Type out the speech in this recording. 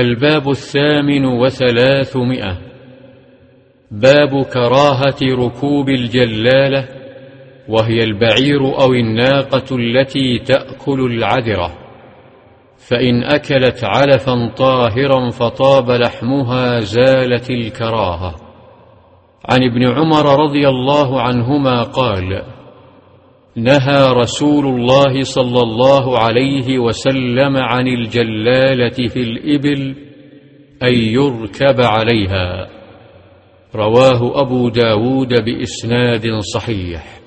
الباب الثامن وثلاثمائة. باب كراهة ركوب الجلالة وهي البعير أو الناقة التي تأكل العذرة. فإن أكلت علفا طاهرا فطاب لحمها زالت الكراهة. عن ابن عمر رضي الله عنهما قال نهى رسول الله صلى الله عليه وسلم عن الجلالة في الإبل أن يركب عليها. رواه أبو داود بإسناد صحيح.